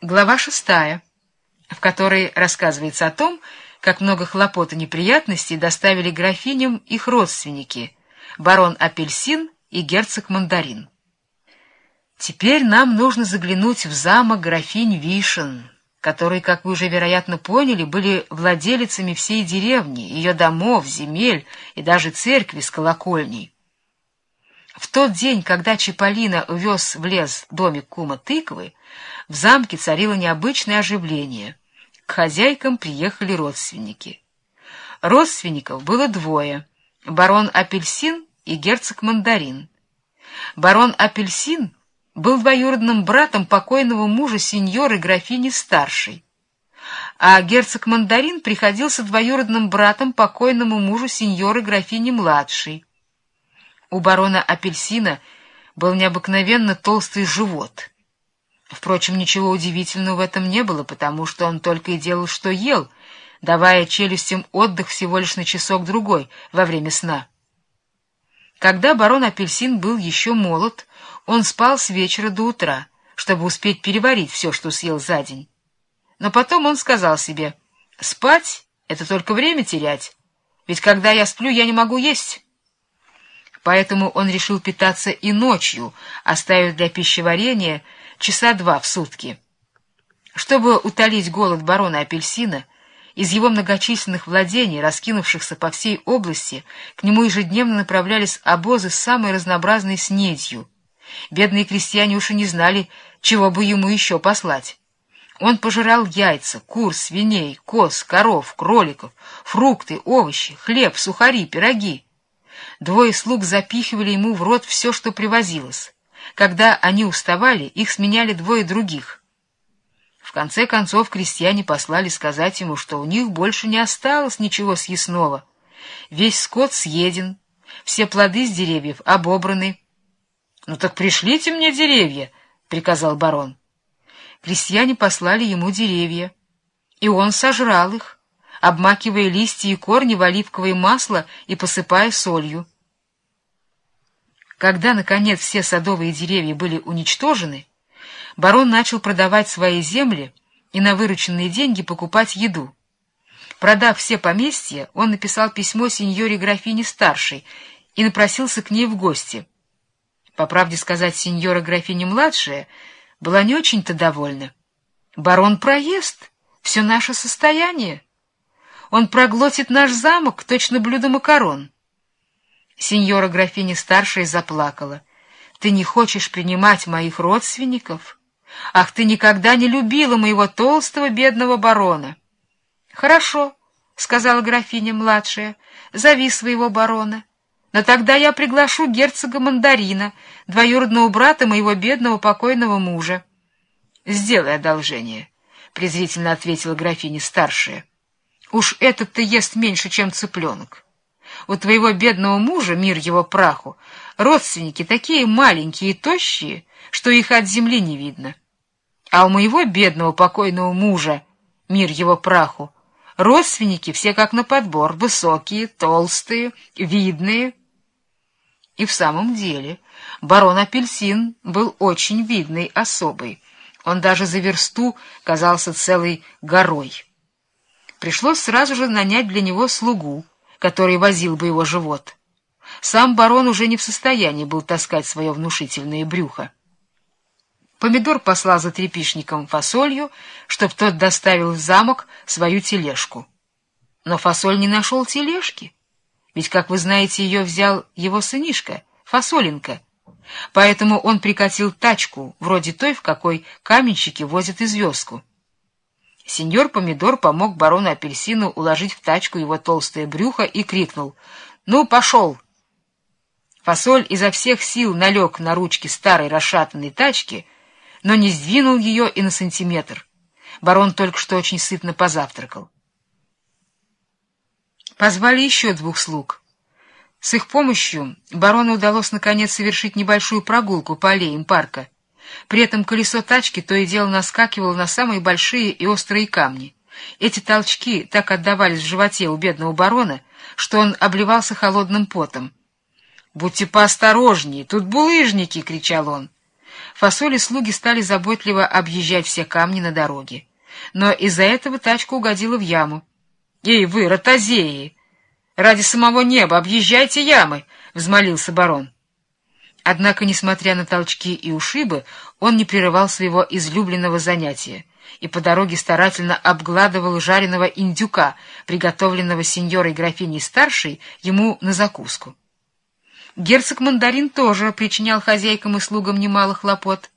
Глава шестая, в которой рассказывается о том, как много хлопот и неприятностей доставили графиням их родственники, барон Апельсин и герцог Мандарин. Теперь нам нужно заглянуть в замок графинь Вишен, которые, как вы уже вероятно поняли, были владелицами всей деревни, ее домов, земель и даже церкви с колокольней. В тот день, когда Чиполлино увез в лес домик кума тыквы, в замке царило необычное оживление. К хозяйкам приехали родственники. Родственников было двое — барон Апельсин и герцог Мандарин. Барон Апельсин был двоюродным братом покойного мужа сеньоры графини старшей, а герцог Мандарин приходился двоюродным братом покойному мужу сеньоры графини младшей. У барона Апельсина был необыкновенно толстый живот. Впрочем, ничего удивительного в этом не было, потому что он только и делал, что ел, давая челюстям отдых всего лишь на часок-другой во время сна. Когда барон Апельсин был еще молод, он спал с вечера до утра, чтобы успеть переварить все, что съел за день. Но потом он сказал себе, «Спать — это только время терять, ведь когда я сплю, я не могу есть» поэтому он решил питаться и ночью, оставив для пищеварения часа два в сутки. Чтобы утолить голод барона Апельсина, из его многочисленных владений, раскинувшихся по всей области, к нему ежедневно направлялись обозы с самой разнообразной снедью. Бедные крестьяне уж и не знали, чего бы ему еще послать. Он пожирал яйца, кур, свиней, коз, коров, кроликов, фрукты, овощи, хлеб, сухари, пироги. Двое слуг запихивали ему в рот все, что привозилось. Когда они уставали, их сменяли двое других. В конце концов крестьяне послали сказать ему, что у них больше не осталось ничего съестного. Весь скот съеден, все плоды с деревьев обобраны. — Ну так пришлите мне деревья, — приказал барон. Крестьяне послали ему деревья, и он сожрал их обмакивая листья и корни в оливковое масло и посыпая солью. Когда, наконец, все садовые деревья были уничтожены, барон начал продавать свои земли и на вырученные деньги покупать еду. Продав все поместья, он написал письмо сеньоре графине старшей и напросился к ней в гости. По правде сказать, сеньора графиня младшая была не очень-то довольна. «Барон проест, все наше состояние». Он проглотит наш замок, точно блюдо макарон. Сеньора графиня старшая заплакала. Ты не хочешь принимать моих родственников? Ах, ты никогда не любила моего толстого бедного барона. Хорошо, — сказала графиня младшая, — зови своего барона. Но тогда я приглашу герцога Мандарина, двоюродного брата моего бедного покойного мужа. — Сделай одолжение, — презрительно ответила графиня старшая. Уж этот-то ест меньше, чем цыпленок. У твоего бедного мужа, мир его праху, родственники такие маленькие и тощие, что их от земли не видно. А у моего бедного покойного мужа, мир его праху, родственники все как на подбор, высокие, толстые, видные. И в самом деле барон Апельсин был очень видный особой. Он даже за версту казался целой горой пришлось сразу же нанять для него слугу, который возил бы его живот. Сам барон уже не в состоянии был таскать свое внушительное брюхо. Помидор послал за трепишником фасолью, чтоб тот доставил в замок свою тележку. Но фасоль не нашел тележки, ведь, как вы знаете, ее взял его сынишка, фасолинка. Поэтому он прикатил тачку, вроде той, в какой каменщики возят известку. Сеньор Помидор помог барону Апельсину уложить в тачку его толстое брюхо и крикнул «Ну, пошел!». Фасоль изо всех сил налег на ручки старой расшатанной тачки, но не сдвинул ее и на сантиметр. Барон только что очень сытно позавтракал. Позвали еще двух слуг. С их помощью барону удалось наконец совершить небольшую прогулку по аллеям парка — при этом колесо тачки то и дело наскакивало на самые большие и острые камни. Эти толчки так отдавались в животе у бедного барона, что он обливался холодным потом. — Будьте поосторожнее, тут булыжники! — кричал он. фасоли слуги стали заботливо объезжать все камни на дороге. Но из-за этого тачка угодила в яму. — Эй, вы, ротозеи! Ради самого неба объезжайте ямы! — взмолился барон. Однако, несмотря на толчки и ушибы, он не прерывал своего излюбленного занятия и по дороге старательно обгладывал жареного индюка, приготовленного сеньорой графиней старшей ему на закуску. Герцог Мандарин тоже причинял хозяйкам и слугам немало хлопот.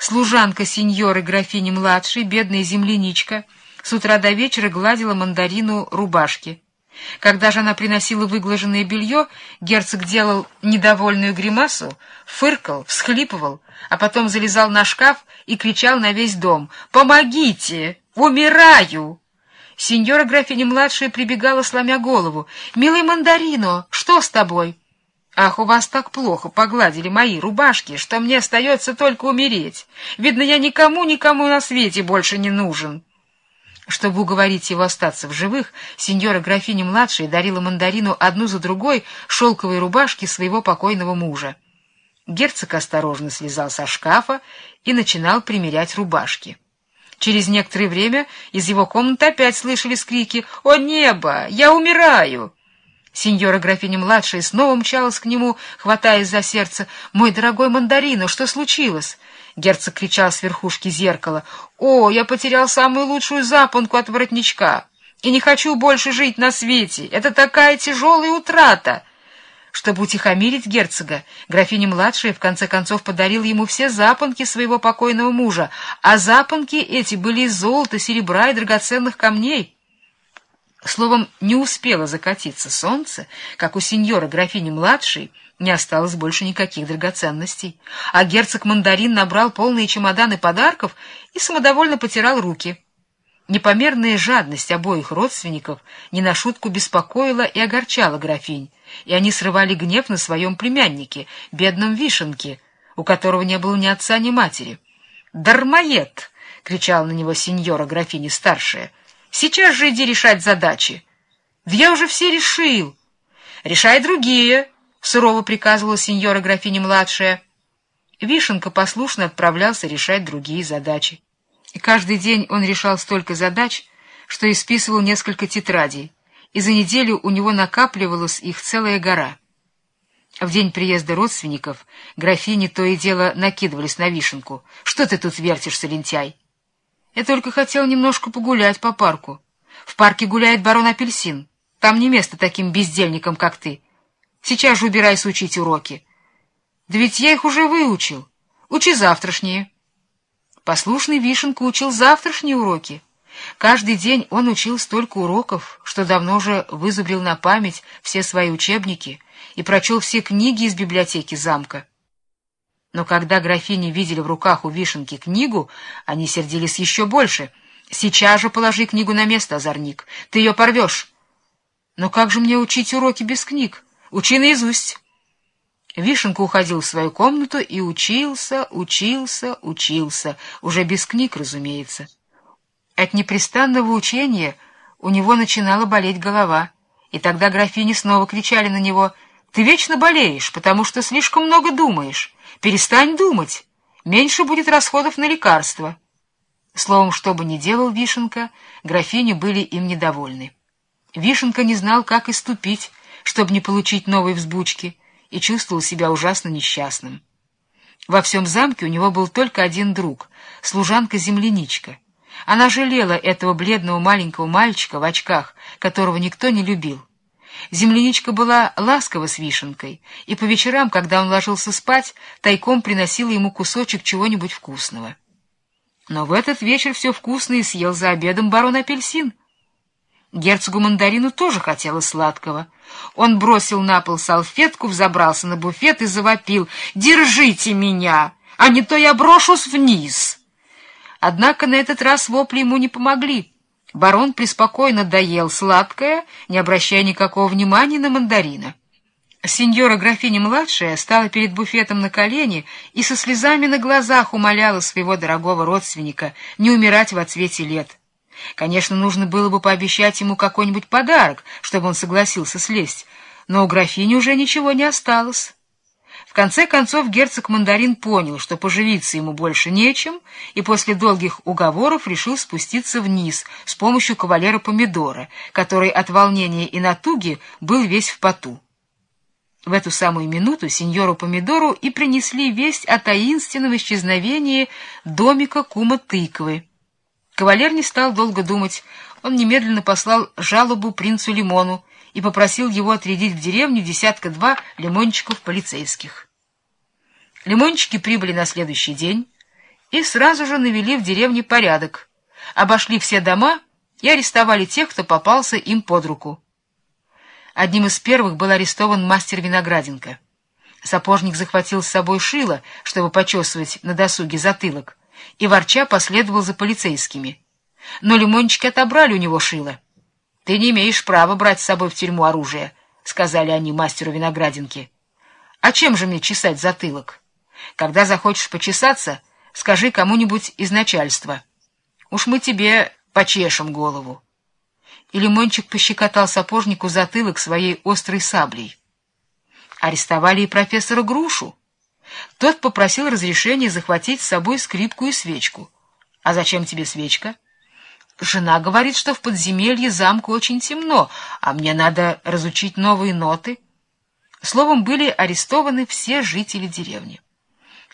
Служанка сеньоры графини младшей, бедная земляничка, с утра до вечера гладила мандарину рубашки. Когда же она приносила выглаженное белье, герцог делал недовольную гримасу, фыркал, всхлипывал, а потом залезал на шкаф и кричал на весь дом «Помогите! Умираю!» Сеньора графиня-младшая прибегала, сломя голову. «Милый мандарино, что с тобой?» «Ах, у вас так плохо погладили мои рубашки, что мне остается только умереть. Видно, я никому-никому на свете больше не нужен». Чтобы уговорить его остаться в живых, сеньора графиня-младшая дарила мандарину одну за другой шелковые рубашки своего покойного мужа. Герцог осторожно слезал со шкафа и начинал примерять рубашки. Через некоторое время из его комнаты опять слышались крики «О небо! Я умираю!» Сеньора графиня-младшая снова мчалась к нему, хватаясь за сердце. «Мой дорогой мандарино, что случилось?» Герцог кричал с верхушки зеркала. «О, я потерял самую лучшую запонку от воротничка, и не хочу больше жить на свете. Это такая тяжелая утрата!» Чтобы утихомирить герцога, графиня-младшая в конце концов подарила ему все запонки своего покойного мужа, а запонки эти были из золота, серебра и драгоценных камней. Словом, не успело закатиться солнце, как у сеньора графини-младшей не осталось больше никаких драгоценностей, а герцог Мандарин набрал полные чемоданы подарков и самодовольно потирал руки. Непомерная жадность обоих родственников не на шутку беспокоила и огорчала графинь, и они срывали гнев на своем племяннике, бедном Вишенке, у которого не было ни отца, ни матери. «Дармоед!» — кричала на него сеньора графиня старшая — Сейчас же иди решать задачи. Да я уже все решил. Решай другие, — сурово приказывала сеньора графиня-младшая. Вишенка послушно отправлялся решать другие задачи. И каждый день он решал столько задач, что исписывал несколько тетрадей, и за неделю у него накапливалась их целая гора. В день приезда родственников графини то и дело накидывались на вишенку. «Что ты тут вертишься, лентяй?» Я только хотел немножко погулять по парку. В парке гуляет барон Апельсин. Там не место таким бездельникам, как ты. Сейчас же убирайся учить уроки. Да ведь я их уже выучил. Учи завтрашние. Послушный Вишенка учил завтрашние уроки. Каждый день он учил столько уроков, что давно уже вызубрил на память все свои учебники и прочел все книги из библиотеки замка. Но когда графини видели в руках у Вишенки книгу, они сердились еще больше. «Сейчас же положи книгу на место, озорник. Ты ее порвешь». «Но как же мне учить уроки без книг? Учи наизусть». Вишенка уходил в свою комнату и учился, учился, учился, уже без книг, разумеется. От непрестанного учения у него начинала болеть голова, и тогда графини снова кричали на него «Ты вечно болеешь, потому что слишком много думаешь». Перестань думать, меньше будет расходов на лекарства. Словом, что бы ни делал Вишенка, графини были им недовольны. Вишенка не знал, как иступить, чтобы не получить новой взбучки, и чувствовал себя ужасно несчастным. Во всем замке у него был только один друг — служанка-земляничка. Она жалела этого бледного маленького мальчика в очках, которого никто не любил. Земляничка была ласкова с вишенкой, и по вечерам, когда он ложился спать, тайком приносила ему кусочек чего-нибудь вкусного. Но в этот вечер все вкусное съел за обедом барон Апельсин. Герцогу Мандарину тоже хотелось сладкого. Он бросил на пол салфетку, взобрался на буфет и завопил «Держите меня, а не то я брошусь вниз!» Однако на этот раз вопли ему не помогли. Барон преспокойно доел сладкое, не обращая никакого внимания на мандарина. Сеньора графиня-младшая стала перед буфетом на колени и со слезами на глазах умоляла своего дорогого родственника не умирать в отсвете лет. Конечно, нужно было бы пообещать ему какой-нибудь подарок, чтобы он согласился слезть, но у графини уже ничего не осталось. В конце концов герцог Мандарин понял, что поживиться ему больше нечем, и после долгих уговоров решил спуститься вниз с помощью кавалера Помидора, который от волнения и натуги был весь в поту. В эту самую минуту сеньору Помидору и принесли весть о таинственном исчезновении домика кума Тыквы. Кавалер не стал долго думать, он немедленно послал жалобу принцу Лимону, и попросил его отрядить в деревню десятка-два лимончиков полицейских. Лимончики прибыли на следующий день и сразу же навели в деревне порядок, обошли все дома и арестовали тех, кто попался им под руку. Одним из первых был арестован мастер Винограденко. Сапожник захватил с собой шило, чтобы почесывать на досуге затылок, и ворча последовал за полицейскими. Но лимончики отобрали у него шило. — Ты не имеешь права брать с собой в тюрьму оружие, — сказали они мастеру виноградинки. — А чем же мне чесать затылок? Когда захочешь почесаться, скажи кому-нибудь из начальства. Уж мы тебе почешем голову. И лимончик пощекотал сапожнику затылок своей острой саблей. Арестовали и профессора Грушу. Тот попросил разрешения захватить с собой скрипку и свечку. — А зачем тебе свечка? — Жена говорит, что в подземелье замка очень темно, а мне надо разучить новые ноты. Словом, были арестованы все жители деревни.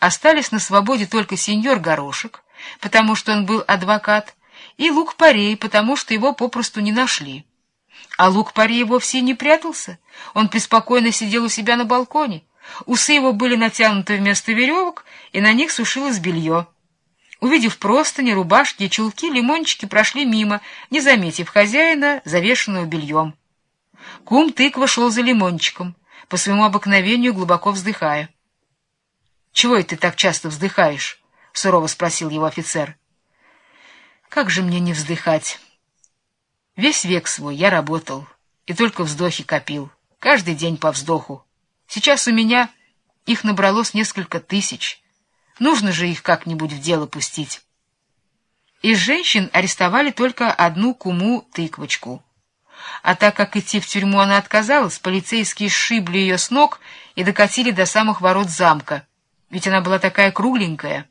Остались на свободе только сеньор Горошек, потому что он был адвокат, и Лук Парей, потому что его попросту не нашли. А Лук Парей вовсе не прятался, он преспокойно сидел у себя на балконе. Усы его были натянуты вместо веревок, и на них сушилось белье. Увидев простыни, рубашки и чулки, лимончики прошли мимо, не заметив хозяина, завешенного бельем. Кум тыква шел за лимончиком, по своему обыкновению глубоко вздыхая. — Чего это ты так часто вздыхаешь? — сурово спросил его офицер. — Как же мне не вздыхать? Весь век свой я работал и только вздохи копил, каждый день по вздоху. Сейчас у меня их набралось несколько тысяч — Нужно же их как-нибудь в дело пустить. Из женщин арестовали только одну куму-тыквочку. А так как идти в тюрьму она отказалась, полицейские сшибли ее с ног и докатили до самых ворот замка, ведь она была такая кругленькая.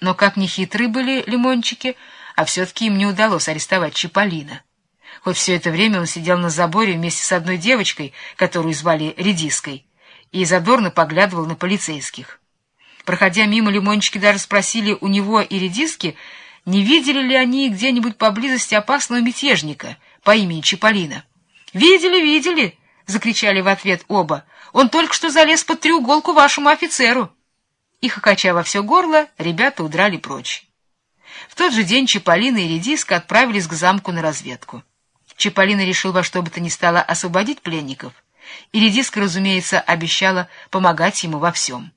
Но как ни хитры были лимончики, а все-таки им не удалось арестовать Чиполлино. Хоть все это время он сидел на заборе вместе с одной девочкой, которую звали Редиской, и задорно поглядывал на полицейских. Проходя мимо, лимончики даже спросили у него и редиски, не видели ли они где-нибудь поблизости опасного мятежника по имени Чиполлино. «Видели, видели!» — закричали в ответ оба. «Он только что залез под треуголку вашему офицеру!» И, хохоча во все горло, ребята удрали прочь. В тот же день Чиполлино и Редиска отправились к замку на разведку. Чиполлино решил во что бы то ни стало освободить пленников, и Редиска, разумеется, обещала помогать ему во всем.